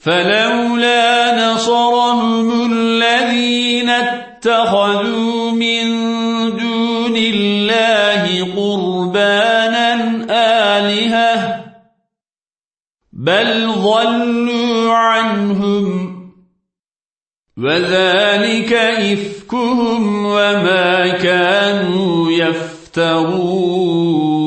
فلولا نصرهم الذين اتخذوا من دون الله قربانا آلهة بل ضلوا عنهم وذلك إفكهم وما كانوا يفترون.